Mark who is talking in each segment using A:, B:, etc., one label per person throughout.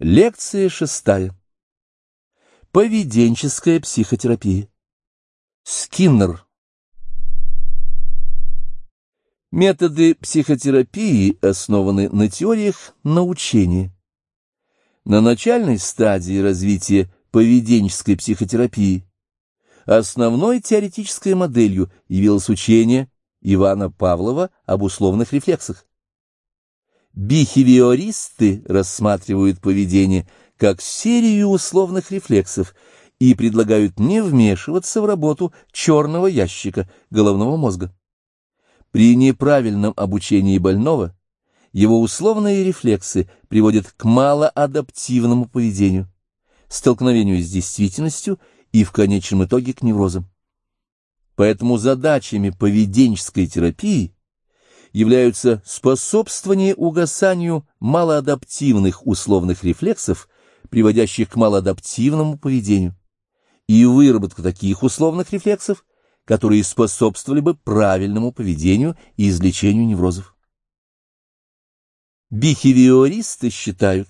A: Лекция шестая. Поведенческая психотерапия. Скиннер. Методы психотерапии основаны на теориях научения. На начальной стадии развития поведенческой психотерапии основной теоретической моделью явилось учение Ивана Павлова об условных рефлексах. Бихевиористы рассматривают поведение как серию условных рефлексов и предлагают не вмешиваться в работу черного ящика головного мозга. При неправильном обучении больного его условные рефлексы приводят к малоадаптивному поведению, столкновению с действительностью и в конечном итоге к неврозам. Поэтому задачами поведенческой терапии – являются способствование угасанию малоадаптивных условных рефлексов, приводящих к малоадаптивному поведению, и выработка таких условных рефлексов, которые способствовали бы правильному поведению и излечению неврозов. Бихевиористы считают,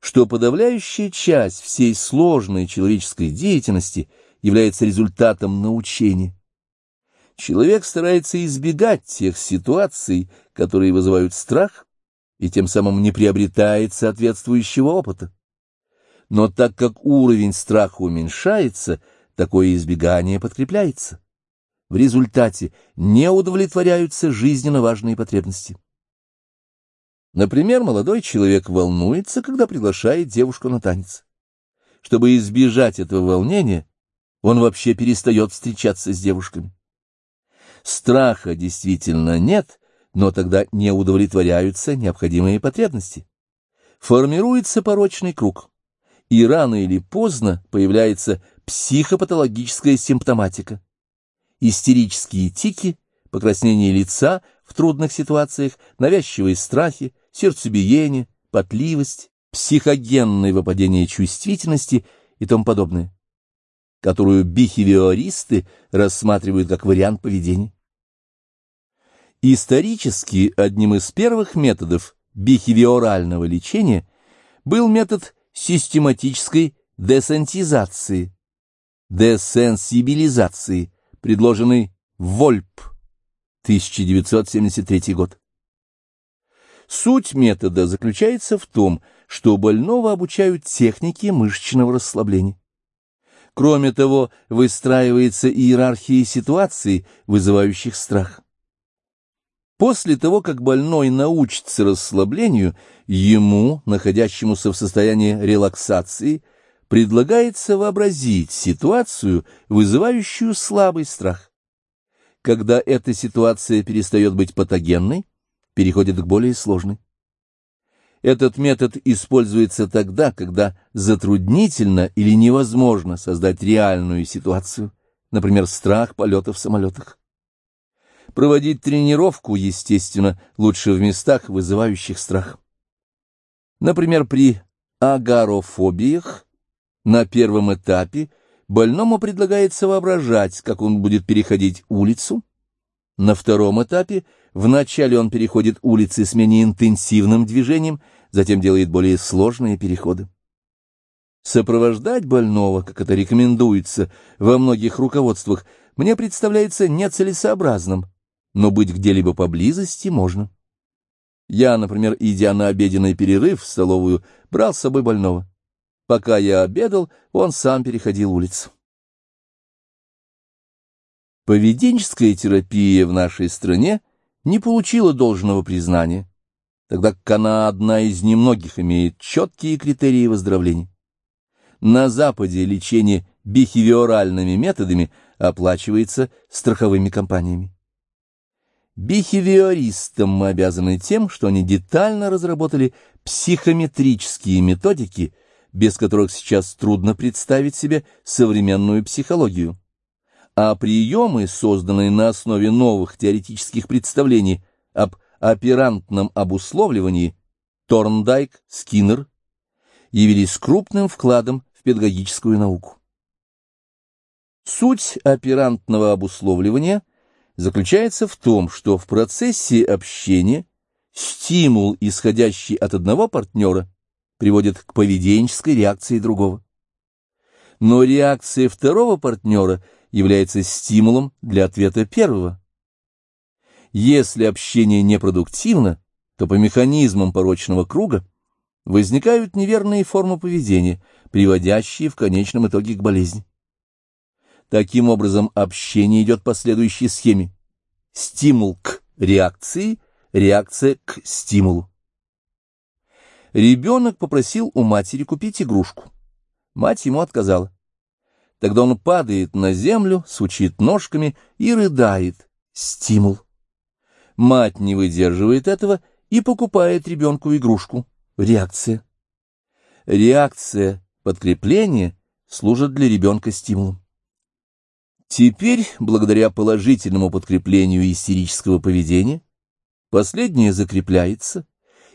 A: что подавляющая часть всей сложной человеческой деятельности является результатом научения. Человек старается избегать тех ситуаций, которые вызывают страх, и тем самым не приобретает соответствующего опыта. Но так как уровень страха уменьшается, такое избегание подкрепляется. В результате не удовлетворяются жизненно важные потребности. Например, молодой человек волнуется, когда приглашает девушку на танец. Чтобы избежать этого волнения, он вообще перестает встречаться с девушками. Страха действительно нет, но тогда не удовлетворяются необходимые потребности. Формируется порочный круг, и рано или поздно появляется психопатологическая симптоматика. Истерические тики, покраснение лица в трудных ситуациях, навязчивые страхи, сердцебиение, потливость, психогенное выпадение чувствительности и тому подобное, которую бихевиористы рассматривают как вариант поведения. Исторически одним из первых методов бихевиорального лечения был метод систематической десенсизации, десенсибилизации, предложенный Вольп, 1973 год. Суть метода заключается в том, что больного обучают технике мышечного расслабления. Кроме того, выстраивается иерархия ситуаций, вызывающих страх. После того, как больной научится расслаблению, ему, находящемуся в состоянии релаксации, предлагается вообразить ситуацию, вызывающую слабый страх. Когда эта ситуация перестает быть патогенной, переходит к более сложной. Этот метод используется тогда, когда затруднительно или невозможно создать реальную ситуацию, например, страх полета в самолетах. Проводить тренировку, естественно, лучше в местах, вызывающих страх. Например, при агарофобиях на первом этапе больному предлагается воображать, как он будет переходить улицу. На втором этапе вначале он переходит улицы с менее интенсивным движением, затем делает более сложные переходы. Сопровождать больного, как это рекомендуется во многих руководствах, мне представляется нецелесообразным но быть где-либо поблизости можно. Я, например, идя на обеденный перерыв в столовую, брал с собой больного. Пока я обедал, он сам переходил улицу. Поведенческая терапия в нашей стране не получила должного признания, тогда как она одна из немногих имеет четкие критерии выздоровления. На Западе лечение бихевиоральными методами оплачивается страховыми компаниями. Бихевиористам мы обязаны тем, что они детально разработали психометрические методики, без которых сейчас трудно представить себе современную психологию. А приемы, созданные на основе новых теоретических представлений об оперантном обусловливании, Торндайк, Скиннер, явились крупным вкладом в педагогическую науку. Суть оперантного обусловливания – заключается в том, что в процессе общения стимул, исходящий от одного партнера, приводит к поведенческой реакции другого. Но реакция второго партнера является стимулом для ответа первого. Если общение непродуктивно, то по механизмам порочного круга возникают неверные формы поведения, приводящие в конечном итоге к болезни. Таким образом, общение идет по следующей схеме. Стимул к реакции, реакция к стимулу. Ребенок попросил у матери купить игрушку. Мать ему отказала. Тогда он падает на землю, сучит ножками и рыдает. Стимул. Мать не выдерживает этого и покупает ребенку игрушку. Реакция. Реакция, подкрепление служат для ребенка стимулом. Теперь, благодаря положительному подкреплению истерического поведения, последнее закрепляется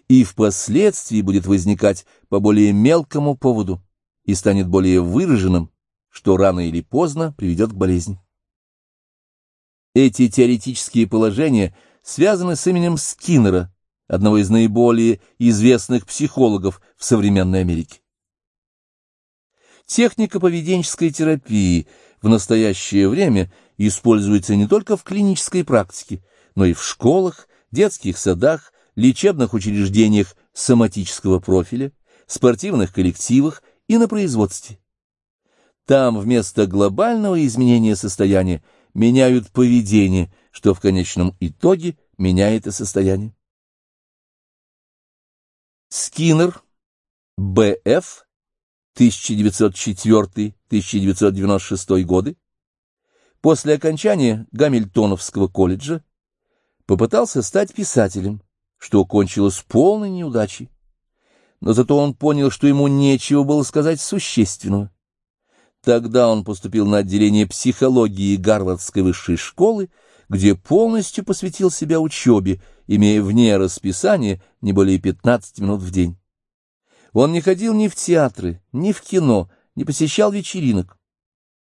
A: и впоследствии будет возникать по более мелкому поводу и станет более выраженным, что рано или поздно приведет к болезни. Эти теоретические положения связаны с именем Скиннера, одного из наиболее известных психологов в современной Америке. Техника поведенческой терапии в настоящее время используется не только в клинической практике, но и в школах, детских садах, лечебных учреждениях соматического профиля, спортивных коллективах и на производстве. Там вместо глобального изменения состояния меняют поведение, что в конечном итоге меняет и состояние. Скиннер, Б.Ф., 1904-1996 годы, после окончания Гамильтоновского колледжа попытался стать писателем, что кончилось полной неудачей. Но зато он понял, что ему нечего было сказать существенного. Тогда он поступил на отделение психологии Гарвардской высшей школы, где полностью посвятил себя учебе, имея вне расписания не более 15 минут в день. Он не ходил ни в театры, ни в кино, не посещал вечеринок.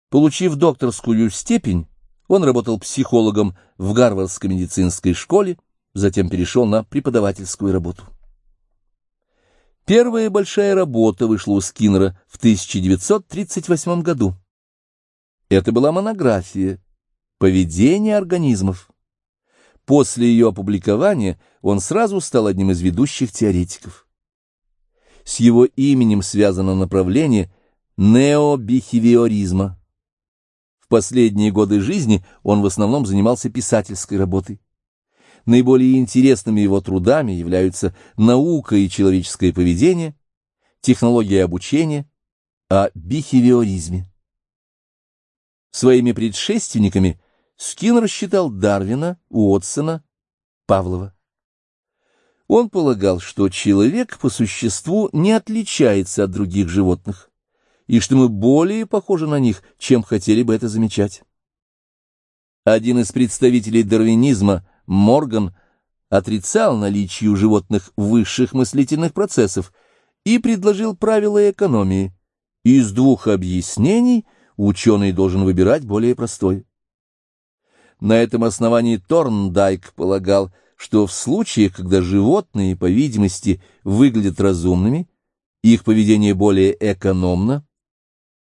A: Получив докторскую степень, он работал психологом в Гарвардской медицинской школе, затем перешел на преподавательскую работу. Первая большая работа вышла у Скиннера в 1938 году. Это была монография «Поведение организмов». После ее опубликования он сразу стал одним из ведущих теоретиков. С его именем связано направление необихевиоризма. В последние годы жизни он в основном занимался писательской работой. Наиболее интересными его трудами являются наука и человеческое поведение, технология обучения, о бихевиоризме. Своими предшественниками Скиннер считал Дарвина, Уотсона, Павлова. Он полагал, что человек по существу не отличается от других животных, и что мы более похожи на них, чем хотели бы это замечать. Один из представителей дарвинизма, Морган, отрицал наличие у животных высших мыслительных процессов и предложил правила экономии. Из двух объяснений ученый должен выбирать более простое. На этом основании Торндайк полагал, что в случаях, когда животные, по видимости, выглядят разумными, их поведение более экономно,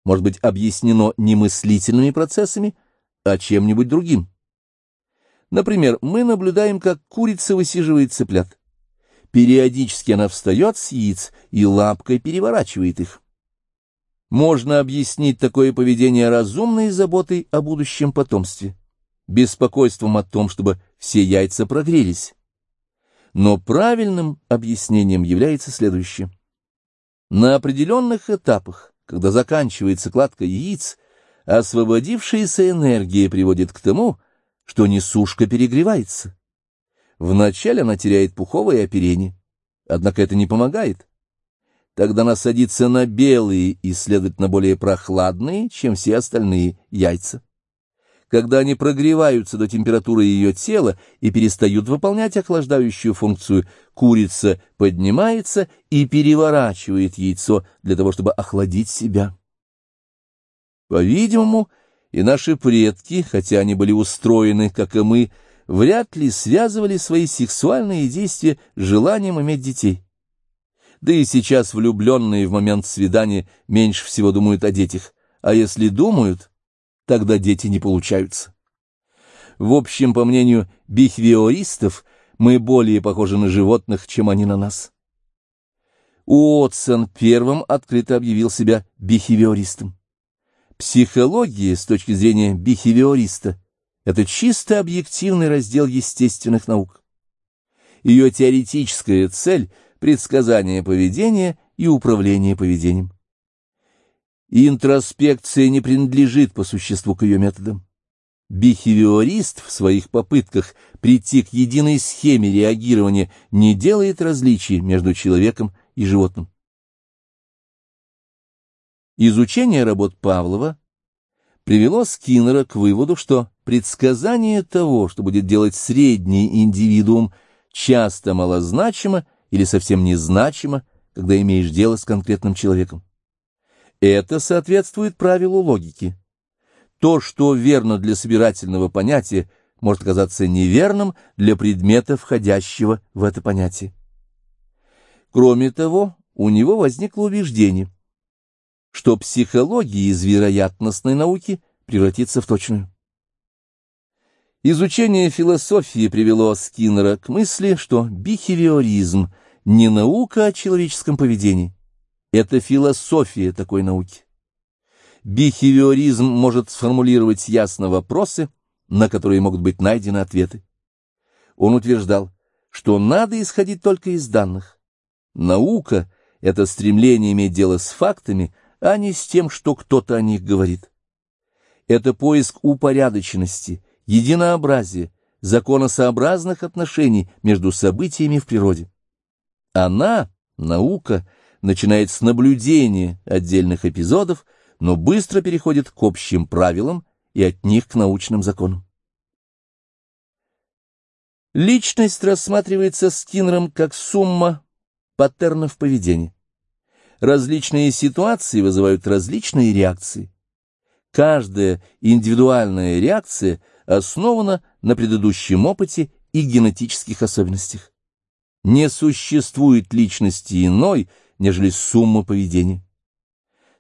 A: может быть объяснено не мыслительными процессами, а чем-нибудь другим. Например, мы наблюдаем, как курица высиживает цыплят. Периодически она встает с яиц и лапкой переворачивает их. Можно объяснить такое поведение разумной заботой о будущем потомстве беспокойством о том, чтобы все яйца прогрелись. Но правильным объяснением является следующее. На определенных этапах, когда заканчивается кладка яиц, освободившаяся энергия приводит к тому, что несушка перегревается. Вначале она теряет пуховое оперение, однако это не помогает. Тогда она садится на белые и, следовательно, более прохладные, чем все остальные яйца когда они прогреваются до температуры ее тела и перестают выполнять охлаждающую функцию, курица поднимается и переворачивает яйцо для того, чтобы охладить себя. По-видимому, и наши предки, хотя они были устроены, как и мы, вряд ли связывали свои сексуальные действия с желанием иметь детей. Да и сейчас влюбленные в момент свидания меньше всего думают о детях, а если думают, тогда дети не получаются. В общем, по мнению бихевиористов, мы более похожи на животных, чем они на нас. Уотсон первым открыто объявил себя бихевиористом. Психология, с точки зрения бихевиориста, это чисто объективный раздел естественных наук. Ее теоретическая цель — предсказание поведения и управление поведением. Интроспекция не принадлежит по существу к ее методам. Бихевиорист в своих попытках прийти к единой схеме реагирования не делает различий между человеком и животным. Изучение работ Павлова привело Скиннера к выводу, что предсказание того, что будет делать средний индивидуум, часто малозначимо или совсем незначимо, когда имеешь дело с конкретным человеком. Это соответствует правилу логики. То, что верно для собирательного понятия, может оказаться неверным для предмета, входящего в это понятие. Кроме того, у него возникло убеждение, что психология из вероятностной науки превратится в точную. Изучение философии привело Скиннера к мысли, что бихевиоризм не наука о человеческом поведении, это философия такой науки. Бихевиоризм может сформулировать ясно вопросы, на которые могут быть найдены ответы. Он утверждал, что надо исходить только из данных. Наука — это стремление иметь дело с фактами, а не с тем, что кто-то о них говорит. Это поиск упорядоченности, единообразия, законосообразных отношений между событиями в природе. Она, наука, начинает с наблюдения отдельных эпизодов, но быстро переходит к общим правилам и от них к научным законам. Личность рассматривается Скиннером как сумма паттернов поведения. Различные ситуации вызывают различные реакции. Каждая индивидуальная реакция основана на предыдущем опыте и генетических особенностях. Не существует личности иной, нежели сумма поведения.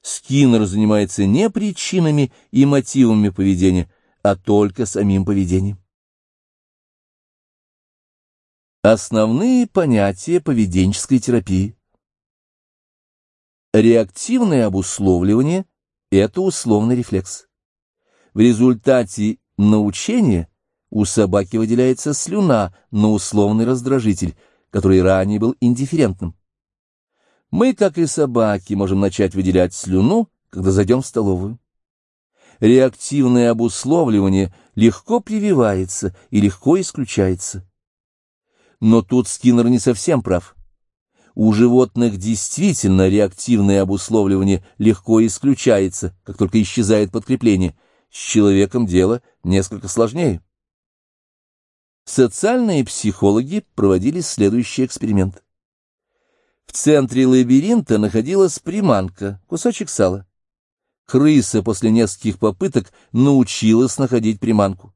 A: Скиннер занимается не причинами и мотивами поведения, а только самим поведением. Основные понятия поведенческой терапии. Реактивное обусловливание – это условный рефлекс. В результате научения у собаки выделяется слюна на условный раздражитель, который ранее был индифферентным. Мы, как и собаки, можем начать выделять слюну, когда зайдем в столовую. Реактивное обусловливание легко прививается и легко исключается. Но тут Скиннер не совсем прав. У животных действительно реактивное обусловливание легко исключается, как только исчезает подкрепление. С человеком дело несколько сложнее. Социальные психологи проводили следующий эксперимент. В центре лабиринта находилась приманка, кусочек сала. Крыса после нескольких попыток научилась находить приманку.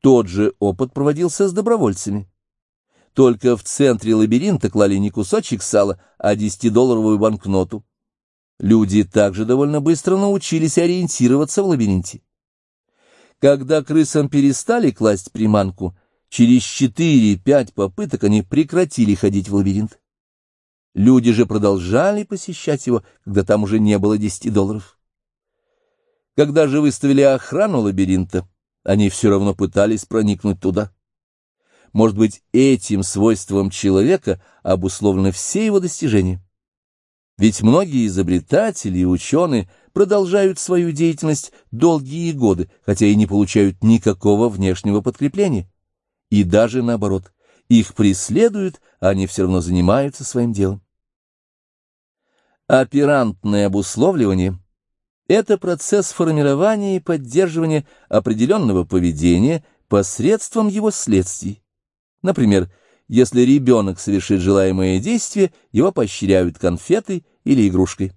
A: Тот же опыт проводился с добровольцами. Только в центре лабиринта клали не кусочек сала, а десятидолларовую банкноту. Люди также довольно быстро научились ориентироваться в лабиринте. Когда крысам перестали класть приманку, через четыре-пять попыток они прекратили ходить в лабиринт. Люди же продолжали посещать его, когда там уже не было десяти долларов. Когда же выставили охрану лабиринта, они все равно пытались проникнуть туда. Может быть, этим свойством человека обусловлены все его достижения. Ведь многие изобретатели и ученые продолжают свою деятельность долгие годы, хотя и не получают никакого внешнего подкрепления. И даже наоборот, их преследуют, а они все равно занимаются своим делом. Оперантное обусловливание – это процесс формирования и поддерживания определенного поведения посредством его следствий. Например, если ребенок совершит желаемое действие, его поощряют конфетой или игрушкой.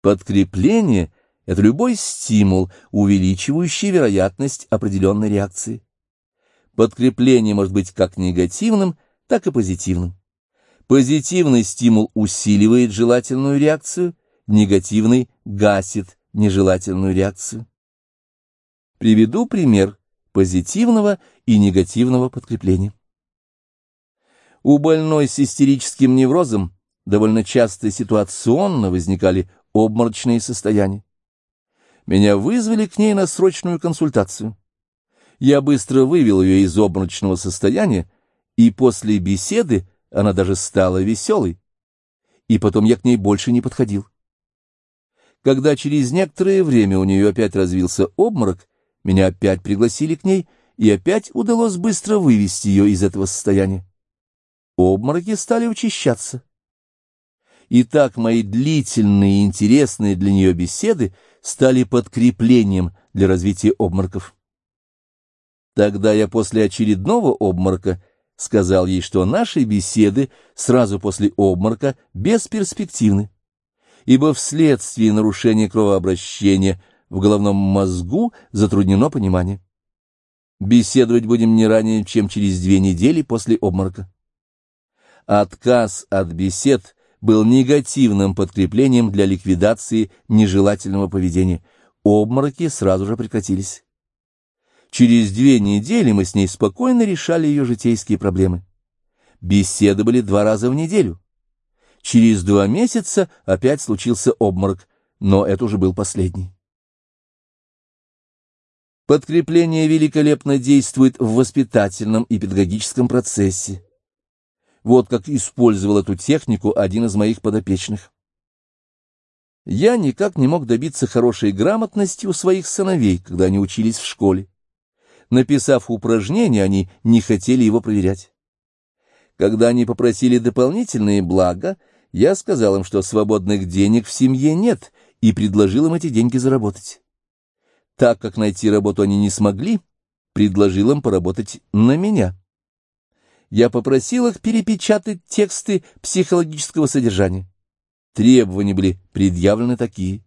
A: Подкрепление – это любой стимул, увеличивающий вероятность определенной реакции. Подкрепление может быть как негативным, так и позитивным. Позитивный стимул усиливает желательную реакцию, негативный гасит нежелательную реакцию. Приведу пример позитивного и негативного подкрепления. У больной с истерическим неврозом довольно часто ситуационно возникали обморочные состояния. Меня вызвали к ней на срочную консультацию. Я быстро вывел ее из обморочного состояния, и после беседы она даже стала веселой. И потом я к ней больше не подходил. Когда через некоторое время у нее опять развился обморок, меня опять пригласили к ней, и опять удалось быстро вывести ее из этого состояния. Обмороки стали учащаться. И так мои длительные и интересные для нее беседы стали подкреплением для развития обмороков. Тогда я после очередного обморока сказал ей, что наши беседы сразу после обморока бесперспективны, ибо вследствие нарушения кровообращения в головном мозгу затруднено понимание. Беседовать будем не ранее, чем через две недели после обморока. Отказ от бесед был негативным подкреплением для ликвидации нежелательного поведения. Обмороки сразу же прекратились. Через две недели мы с ней спокойно решали ее житейские проблемы. Беседы были два раза в неделю. Через два месяца опять случился обморок, но это уже был последний. Подкрепление великолепно действует в воспитательном и педагогическом процессе. Вот как использовал эту технику один из моих подопечных. Я никак не мог добиться хорошей грамотности у своих сыновей, когда они учились в школе. Написав упражнение, они не хотели его проверять. Когда они попросили дополнительные блага, я сказал им, что свободных денег в семье нет, и предложил им эти деньги заработать. Так как найти работу они не смогли, предложил им поработать на меня я попросил их перепечатать тексты психологического содержания. Требования были предъявлены такие.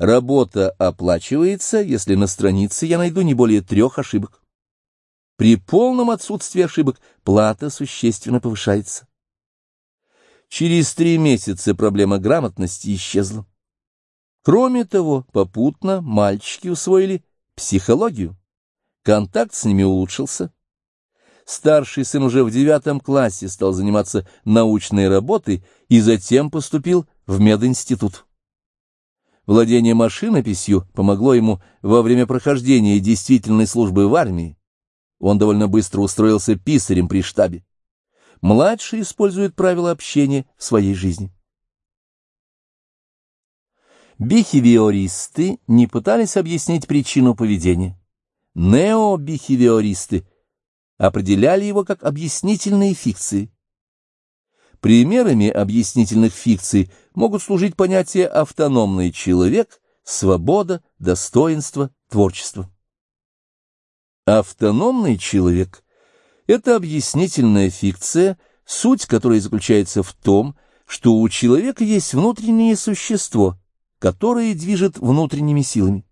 A: Работа оплачивается, если на странице я найду не более трех ошибок. При полном отсутствии ошибок плата существенно повышается. Через три месяца проблема грамотности исчезла. Кроме того, попутно мальчики усвоили психологию. Контакт с ними улучшился. Старший сын уже в девятом классе стал заниматься научной работой и затем поступил в мединститут. Владение машинописью помогло ему во время прохождения действительной службы в армии. Он довольно быстро устроился писарем при штабе. Младший использует правила общения в своей жизни. Бихевиористы не пытались объяснить причину поведения. Необихевиористы определяли его как объяснительные фикции. Примерами объяснительных фикций могут служить понятия «автономный человек», «свобода», «достоинство», «творчество». Автономный человек — это объяснительная фикция, суть которой заключается в том, что у человека есть внутреннее существо, которое движет внутренними силами.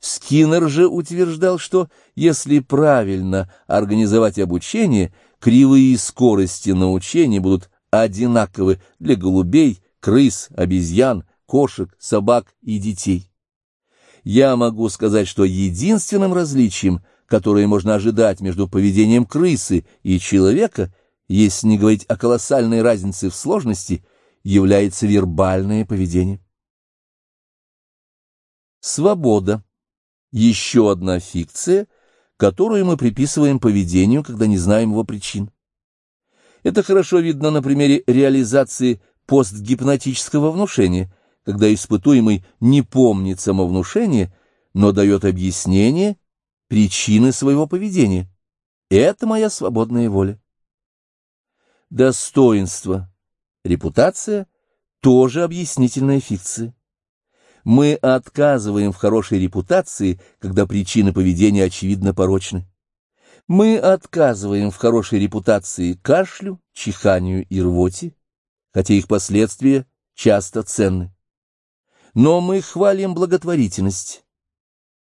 A: Скиннер же утверждал, что если правильно организовать обучение, кривые скорости научения будут одинаковы для голубей, крыс, обезьян, кошек, собак и детей. Я могу сказать, что единственным различием, которое можно ожидать между поведением крысы и человека, если не говорить о колоссальной разнице в сложности, является вербальное поведение. Свобода еще одна фикция, которую мы приписываем поведению, когда не знаем его причин. Это хорошо видно на примере реализации постгипнотического внушения, когда испытуемый не помнит самовнушение, но дает объяснение причины своего поведения. Это моя свободная воля. Достоинство, репутация – тоже объяснительная фикция. Мы отказываем в хорошей репутации, когда причины поведения очевидно порочны. Мы отказываем в хорошей репутации кашлю, чиханию и рвоте, хотя их последствия часто ценны. Но мы хвалим благотворительность,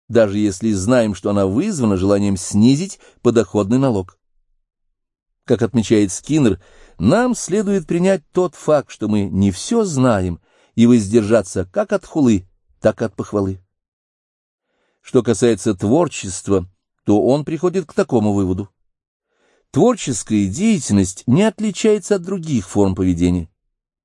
A: даже если знаем, что она вызвана желанием снизить подоходный налог. Как отмечает Скиннер, нам следует принять тот факт, что мы не все знаем, и воздержаться как от хулы, так и от похвалы. Что касается творчества, то он приходит к такому выводу. Творческая деятельность не отличается от других форм поведения.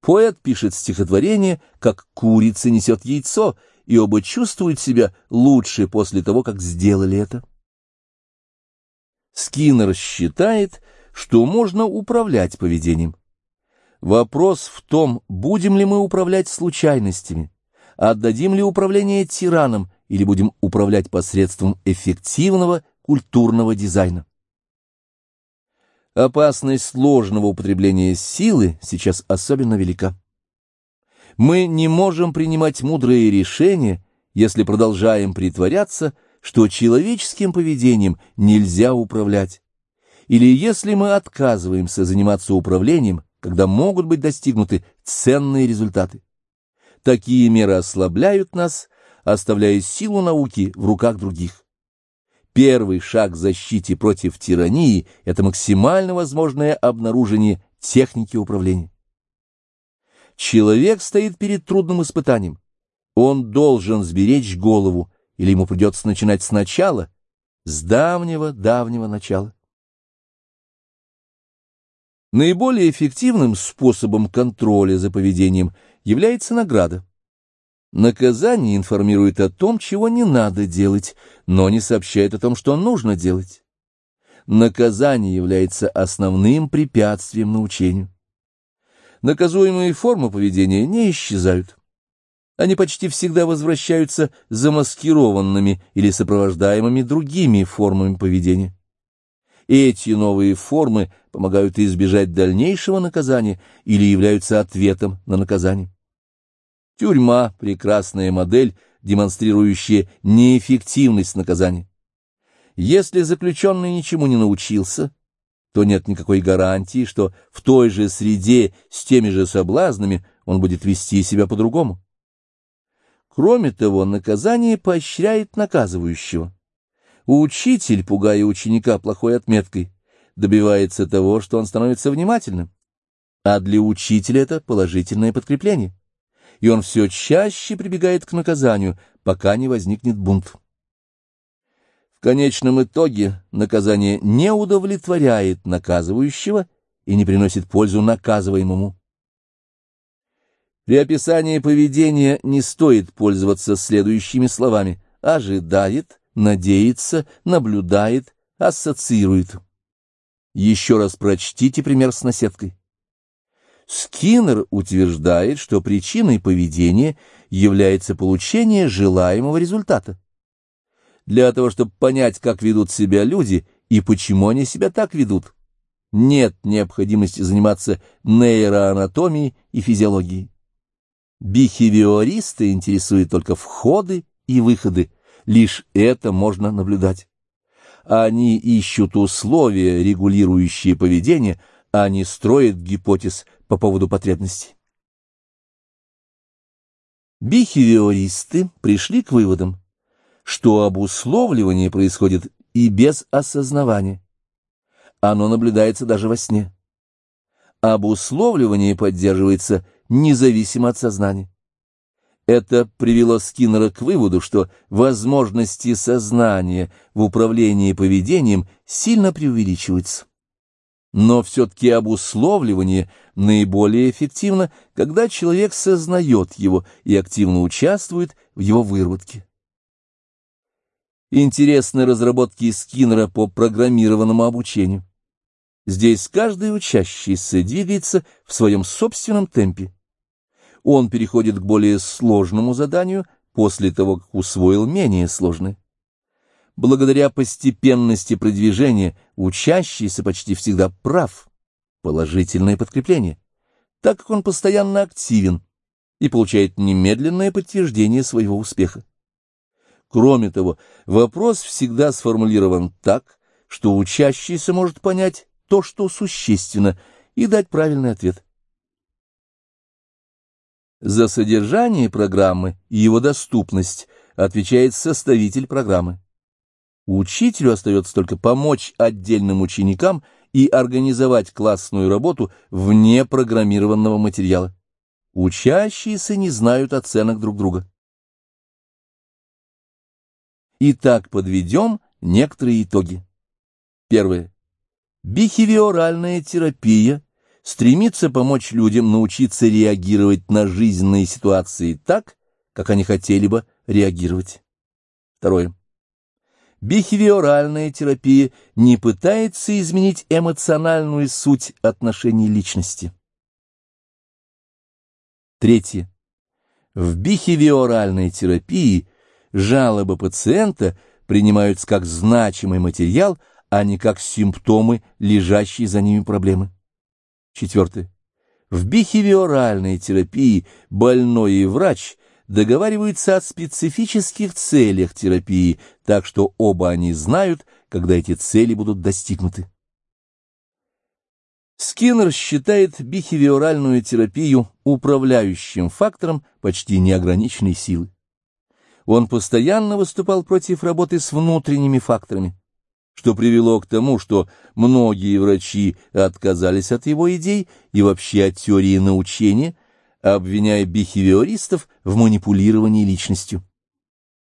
A: Поэт пишет стихотворение, как курица несет яйцо, и оба чувствуют себя лучше после того, как сделали это. Скиннер считает, что можно управлять поведением. Вопрос в том, будем ли мы управлять случайностями, отдадим ли управление тиранам или будем управлять посредством эффективного культурного дизайна. Опасность сложного употребления силы сейчас особенно велика. Мы не можем принимать мудрые решения, если продолжаем притворяться, что человеческим поведением нельзя управлять, или если мы отказываемся заниматься управлением, когда могут быть достигнуты ценные результаты. Такие меры ослабляют нас, оставляя силу науки в руках других. Первый шаг к защите против тирании – это максимально возможное обнаружение техники управления. Человек стоит перед трудным испытанием. Он должен сберечь голову, или ему придется начинать сначала, с давнего-давнего начала. Наиболее эффективным способом контроля за поведением является награда. Наказание информирует о том, чего не надо делать, но не сообщает о том, что нужно делать. Наказание является основным препятствием научению. Наказуемые формы поведения не исчезают. Они почти всегда возвращаются замаскированными или сопровождаемыми другими формами поведения. Эти новые формы помогают избежать дальнейшего наказания или являются ответом на наказание. Тюрьма — прекрасная модель, демонстрирующая неэффективность наказания. Если заключенный ничему не научился, то нет никакой гарантии, что в той же среде с теми же соблазнами он будет вести себя по-другому. Кроме того, наказание поощряет наказывающего. Учитель, пугая ученика плохой отметкой, добивается того, что он становится внимательным. А для учителя это положительное подкрепление и он все чаще прибегает к наказанию, пока не возникнет бунт. В конечном итоге наказание не удовлетворяет наказывающего и не приносит пользу наказываемому. При описании поведения не стоит пользоваться следующими словами «ожидает», «надеется», «наблюдает», «ассоциирует». Еще раз прочтите пример с наседкой. Скиннер утверждает, что причиной поведения является получение желаемого результата. Для того, чтобы понять, как ведут себя люди и почему они себя так ведут, нет необходимости заниматься нейроанатомией и физиологией. Бихевиористы интересуют только входы и выходы, лишь это можно наблюдать. Они ищут условия, регулирующие поведение, а не строят гипотез по поводу потребностей. Бихевиористы пришли к выводам, что обусловливание происходит и без осознавания. Оно наблюдается даже во сне. Обусловливание поддерживается независимо от сознания. Это привело Скиннера к выводу, что возможности сознания в управлении поведением сильно преувеличиваются но все-таки обусловливание наиболее эффективно, когда человек сознает его и активно участвует в его выработке. Интересны разработки Скиннера по программированному обучению. Здесь каждый учащийся двигается в своем собственном темпе. Он переходит к более сложному заданию после того, как усвоил менее сложное. Благодаря постепенности продвижения учащийся почти всегда прав, положительное подкрепление, так как он постоянно активен и получает немедленное подтверждение своего успеха. Кроме того, вопрос всегда сформулирован так, что учащийся может понять то, что существенно, и дать правильный ответ. За содержание программы и его доступность отвечает составитель программы. Учителю остается только помочь отдельным ученикам и организовать классную работу вне программированного материала. Учащиеся не знают оценок друг друга. Итак, подведем некоторые итоги. Первое. Бихевиоральная терапия стремится помочь людям научиться реагировать на жизненные ситуации так, как они хотели бы реагировать. Второе. Бихевиоральная терапия не пытается изменить эмоциональную суть отношений личности. Третье. В бихевиоральной терапии жалобы пациента принимаются как значимый материал, а не как симптомы, лежащие за ними проблемы. Четвертое. В бихевиоральной терапии больной и врач договариваются о специфических целях терапии, так что оба они знают, когда эти цели будут достигнуты. Скиннер считает бихевиоральную терапию управляющим фактором почти неограниченной силы. Он постоянно выступал против работы с внутренними факторами, что привело к тому, что многие врачи отказались от его идей и вообще от теории научения, обвиняя бихевиористов в манипулировании личностью.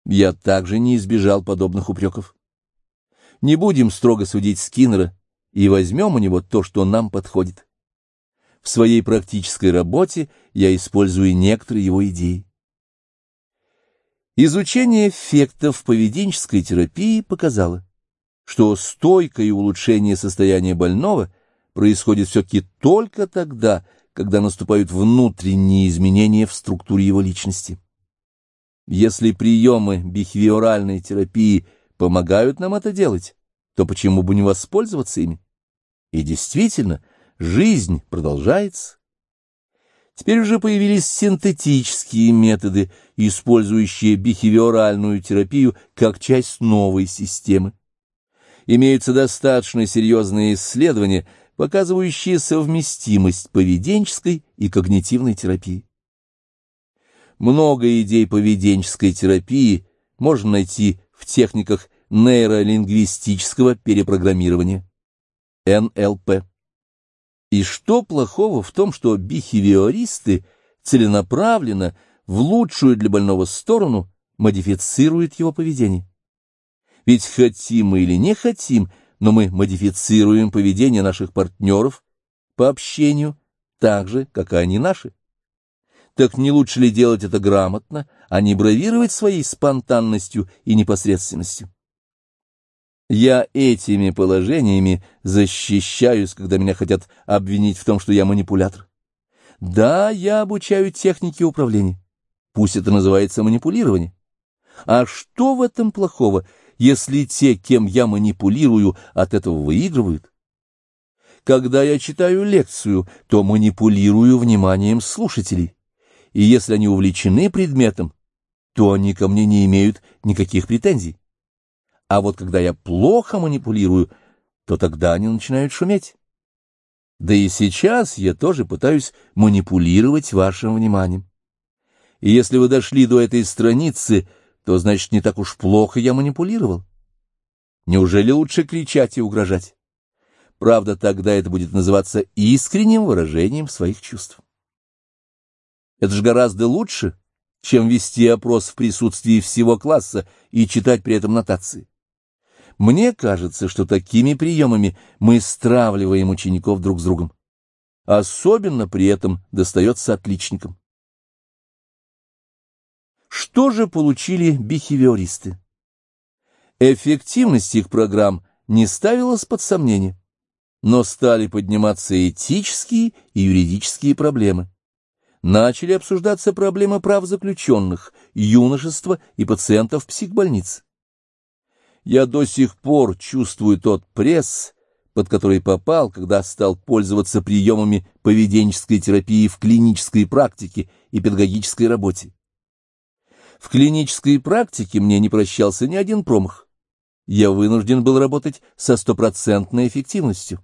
A: Я также не избежал подобных упреков. Не будем строго судить Скиннера и возьмем у него то, что нам подходит. В своей практической работе я использую некоторые его идеи. Изучение эффектов поведенческой терапии показало, что стойкое улучшение состояния больного происходит все-таки только тогда, когда наступают внутренние изменения в структуре его личности. Если приемы бихевиоральной терапии помогают нам это делать, то почему бы не воспользоваться ими? И действительно, жизнь продолжается. Теперь уже появились синтетические методы, использующие бихевиоральную терапию как часть новой системы. Имеются достаточно серьезные исследования – показывающие совместимость поведенческой и когнитивной терапии. Много идей поведенческой терапии можно найти в техниках нейролингвистического перепрограммирования, НЛП. И что плохого в том, что бихевиористы целенаправленно в лучшую для больного сторону модифицируют его поведение? Ведь хотим мы или не хотим – но мы модифицируем поведение наших партнеров по общению так же, как и они наши. Так не лучше ли делать это грамотно, а не бравировать своей спонтанностью и непосредственностью? Я этими положениями защищаюсь, когда меня хотят обвинить в том, что я манипулятор. Да, я обучаю технике управления. Пусть это называется манипулирование. А что в этом плохого, если те, кем я манипулирую, от этого выигрывают? Когда я читаю лекцию, то манипулирую вниманием слушателей, и если они увлечены предметом, то они ко мне не имеют никаких претензий. А вот когда я плохо манипулирую, то тогда они начинают шуметь. Да и сейчас я тоже пытаюсь манипулировать вашим вниманием. И если вы дошли до этой страницы, то, значит, не так уж плохо я манипулировал. Неужели лучше кричать и угрожать? Правда, тогда это будет называться искренним выражением своих чувств. Это же гораздо лучше, чем вести опрос в присутствии всего класса и читать при этом нотации. Мне кажется, что такими приемами мы стравливаем учеников друг с другом. Особенно при этом достается отличникам. Что же получили бихевиористы? Эффективность их программ не ставилась под сомнение, но стали подниматься этические и юридические проблемы. Начали обсуждаться проблемы прав заключенных, юношества и пациентов психбольниц. Я до сих пор чувствую тот пресс, под который попал, когда стал пользоваться приемами поведенческой терапии в клинической практике и педагогической работе. В клинической практике мне не прощался ни один промах. Я вынужден был работать со стопроцентной эффективностью.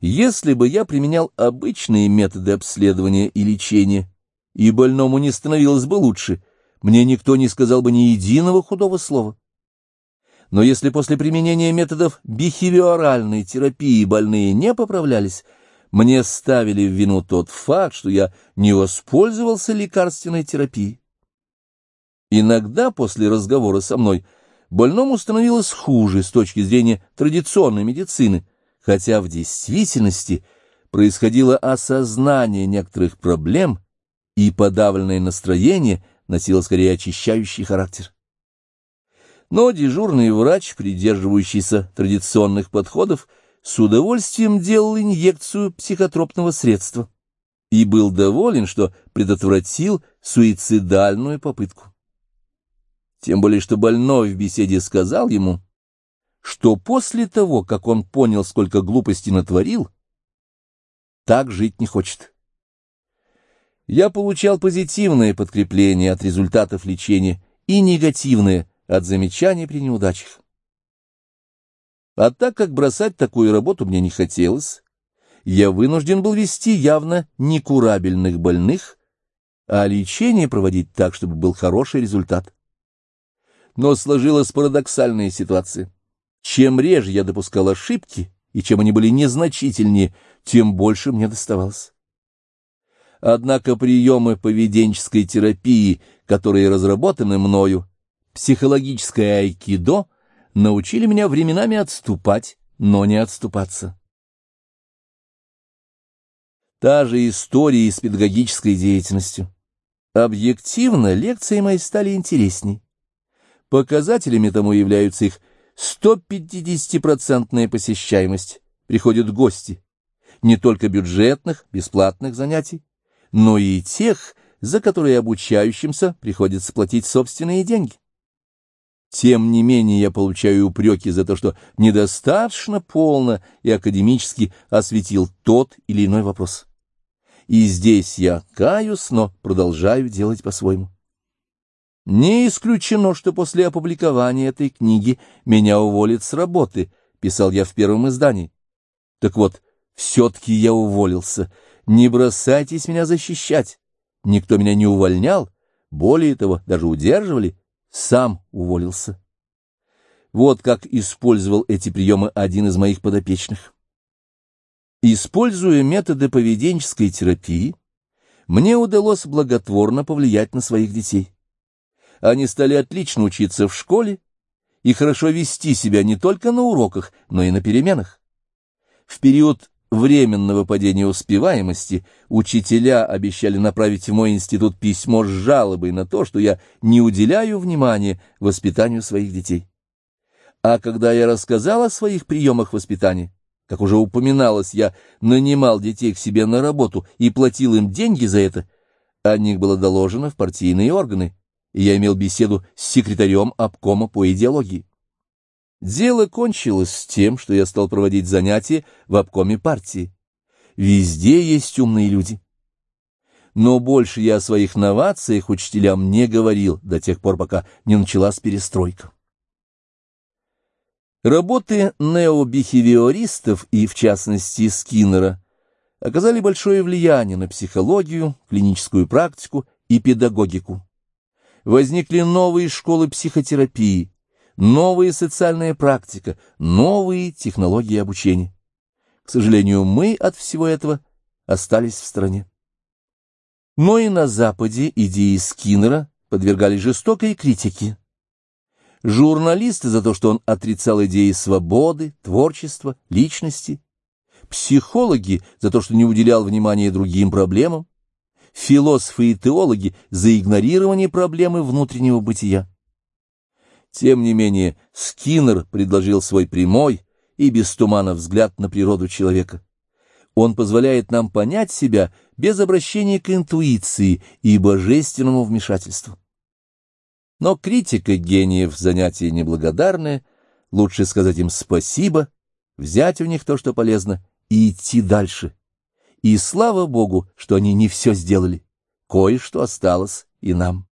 A: Если бы я применял обычные методы обследования и лечения, и больному не становилось бы лучше, мне никто не сказал бы ни единого худого слова. Но если после применения методов бихевиоральной терапии больные не поправлялись, мне ставили в вину тот факт, что я не воспользовался лекарственной терапией. Иногда после разговора со мной больному становилось хуже с точки зрения традиционной медицины, хотя в действительности происходило осознание некоторых проблем, и подавленное настроение носило скорее очищающий характер. Но дежурный врач, придерживающийся традиционных подходов, с удовольствием делал инъекцию психотропного средства и был доволен, что предотвратил суицидальную попытку. Тем более, что больной в беседе сказал ему, что после того, как он понял, сколько глупостей натворил, так жить не хочет. Я получал позитивное подкрепление от результатов лечения и негативное от замечаний при неудачах. А так как бросать такую работу мне не хотелось, я вынужден был вести явно некурабельных больных, а лечение проводить так, чтобы был хороший результат. Но сложилась парадоксальная ситуация. Чем реже я допускал ошибки, и чем они были незначительнее, тем больше мне доставалось. Однако приемы поведенческой терапии, которые разработаны мною, психологическое айкидо, научили меня временами отступать, но не отступаться. Та же история с педагогической деятельностью. Объективно лекции мои стали интересней. Показателями тому являются их 150-процентная посещаемость. Приходят гости. Не только бюджетных, бесплатных занятий, но и тех, за которые обучающимся приходится платить собственные деньги. Тем не менее я получаю упреки за то, что недостаточно полно и академически осветил тот или иной вопрос. И здесь я каюсь, но продолжаю делать по-своему. Не исключено, что после опубликования этой книги меня уволят с работы, писал я в первом издании. Так вот, все-таки я уволился. Не бросайтесь меня защищать. Никто меня не увольнял, более того, даже удерживали. Сам уволился. Вот как использовал эти приемы один из моих подопечных. Используя методы поведенческой терапии, мне удалось благотворно повлиять на своих детей. Они стали отлично учиться в школе и хорошо вести себя не только на уроках, но и на переменах. В период временного падения успеваемости учителя обещали направить в мой институт письмо с жалобой на то, что я не уделяю внимания воспитанию своих детей. А когда я рассказал о своих приемах воспитания, как уже упоминалось, я нанимал детей к себе на работу и платил им деньги за это, о них было доложено в партийные органы, и я имел беседу с секретарем обкома по идеологии. Дело кончилось с тем, что я стал проводить занятия в обкоме партии. Везде есть умные люди. Но больше я о своих новациях учителям не говорил до тех пор, пока не началась перестройка. Работы необихевиористов и, в частности, Скиннера оказали большое влияние на психологию, клиническую практику и педагогику возникли новые школы психотерапии, новая социальная практика, новые технологии обучения. К сожалению, мы от всего этого остались в стороне. Но и на Западе идеи Скиннера подвергались жестокой критике. Журналисты за то, что он отрицал идеи свободы, творчества, личности, психологи за то, что не уделял внимания другим проблемам, философы и теологи за игнорирование проблемы внутреннего бытия. Тем не менее, Скиннер предложил свой прямой и без тумана взгляд на природу человека. Он позволяет нам понять себя без обращения к интуиции и божественному вмешательству. Но критика гениев занятие неблагодарное, лучше сказать им спасибо, взять у них то, что полезно, и идти дальше. И слава Богу, что они не все сделали. Кое-что осталось и нам.